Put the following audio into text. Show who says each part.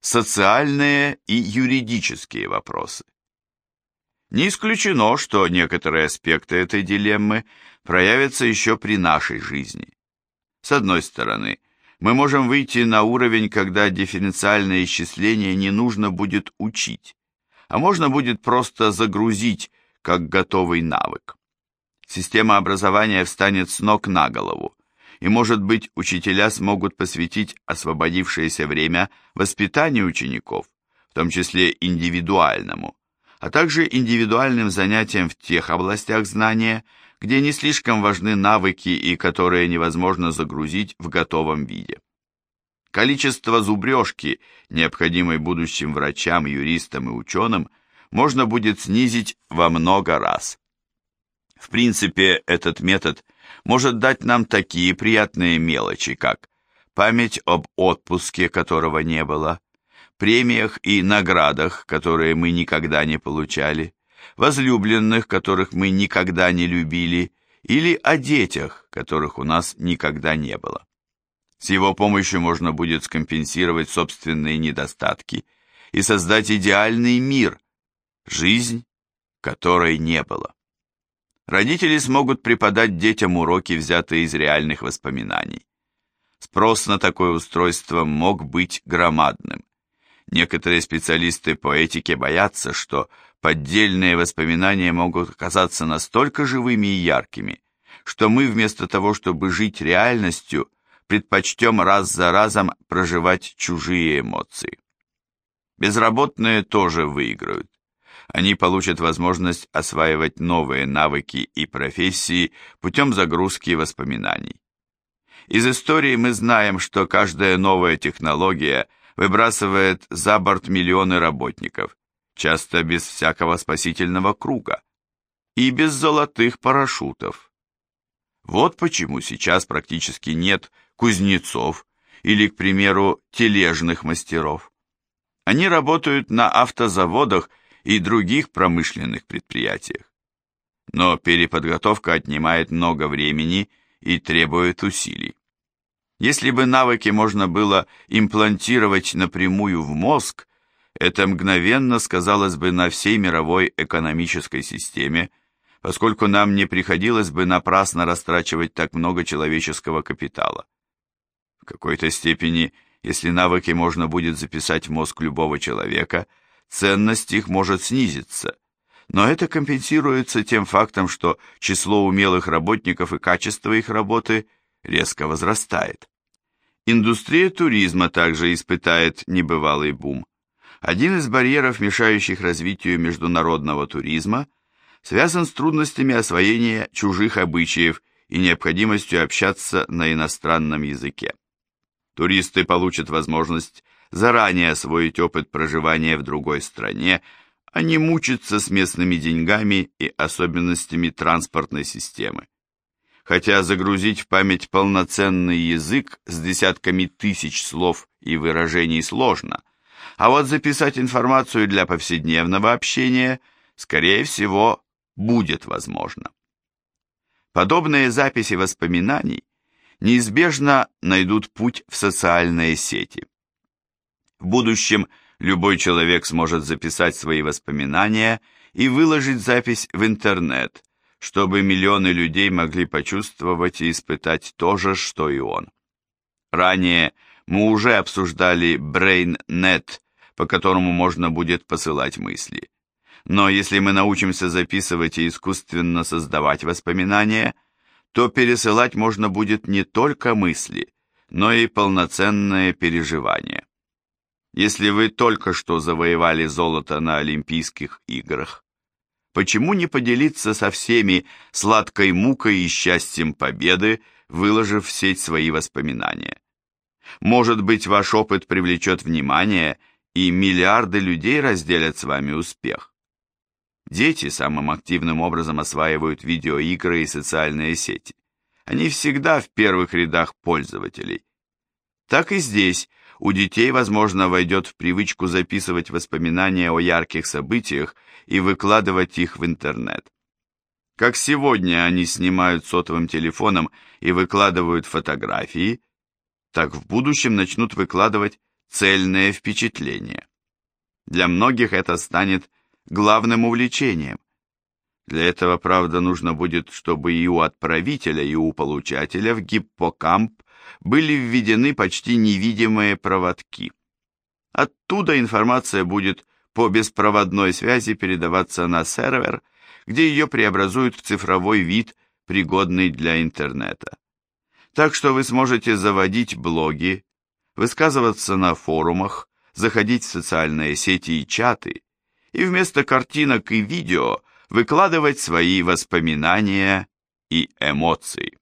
Speaker 1: социальные и юридические вопросы. Не исключено, что некоторые аспекты этой дилеммы проявятся еще при нашей жизни. С одной стороны, мы можем выйти на уровень, когда дифференциальное исчисление не нужно будет учить, а можно будет просто загрузить как готовый навык. Система образования встанет с ног на голову, и, может быть, учителя смогут посвятить освободившееся время воспитанию учеников, в том числе индивидуальному, а также индивидуальным занятиям в тех областях знания, где не слишком важны навыки и которые невозможно загрузить в готовом виде. Количество зубрежки, необходимой будущим врачам, юристам и ученым, можно будет снизить во много раз. В принципе, этот метод может дать нам такие приятные мелочи, как память об отпуске, которого не было, премиях и наградах, которые мы никогда не получали, возлюбленных, которых мы никогда не любили, или о детях, которых у нас никогда не было. С его помощью можно будет скомпенсировать собственные недостатки и создать идеальный мир, жизнь, которой не было. Родители смогут преподать детям уроки, взятые из реальных воспоминаний. Спрос на такое устройство мог быть громадным. Некоторые специалисты по этике боятся, что поддельные воспоминания могут оказаться настолько живыми и яркими, что мы вместо того, чтобы жить реальностью, предпочтем раз за разом проживать чужие эмоции. Безработные тоже выиграют они получат возможность осваивать новые навыки и профессии путем загрузки воспоминаний. Из истории мы знаем, что каждая новая технология выбрасывает за борт миллионы работников, часто без всякого спасительного круга и без золотых парашютов. Вот почему сейчас практически нет кузнецов или, к примеру, тележных мастеров. Они работают на автозаводах и других промышленных предприятиях. Но переподготовка отнимает много времени и требует усилий. Если бы навыки можно было имплантировать напрямую в мозг, это мгновенно сказалось бы на всей мировой экономической системе, поскольку нам не приходилось бы напрасно растрачивать так много человеческого капитала. В какой-то степени, если навыки можно будет записать в мозг любого человека – ценность их может снизиться, но это компенсируется тем фактом, что число умелых работников и качество их работы резко возрастает. Индустрия туризма также испытает небывалый бум. Один из барьеров, мешающих развитию международного туризма, связан с трудностями освоения чужих обычаев и необходимостью общаться на иностранном языке. Туристы получат возможность заранее освоить опыт проживания в другой стране, а не мучиться с местными деньгами и особенностями транспортной системы. Хотя загрузить в память полноценный язык с десятками тысяч слов и выражений сложно, а вот записать информацию для повседневного общения, скорее всего, будет возможно. Подобные записи воспоминаний неизбежно найдут путь в социальные сети. В будущем любой человек сможет записать свои воспоминания и выложить запись в интернет, чтобы миллионы людей могли почувствовать и испытать то же, что и он. Ранее мы уже обсуждали BrainNet, по которому можно будет посылать мысли. Но если мы научимся записывать и искусственно создавать воспоминания, то пересылать можно будет не только мысли, но и полноценные переживания. Если вы только что завоевали золото на Олимпийских играх, почему не поделиться со всеми сладкой мукой и счастьем победы, выложив в сеть свои воспоминания? Может быть, ваш опыт привлечет внимание, и миллиарды людей разделят с вами успех. Дети самым активным образом осваивают видеоигры и социальные сети. Они всегда в первых рядах пользователей. Так и здесь у детей, возможно, войдет в привычку записывать воспоминания о ярких событиях и выкладывать их в интернет. Как сегодня они снимают сотовым телефоном и выкладывают фотографии, так в будущем начнут выкладывать цельное впечатление. Для многих это станет главным увлечением. Для этого, правда, нужно будет, чтобы и у отправителя, и у получателя в гиппокамп были введены почти невидимые проводки. Оттуда информация будет по беспроводной связи передаваться на сервер, где ее преобразуют в цифровой вид, пригодный для интернета. Так что вы сможете заводить блоги, высказываться на форумах, заходить в социальные сети и чаты, и вместо картинок и видео выкладывать свои воспоминания и эмоции.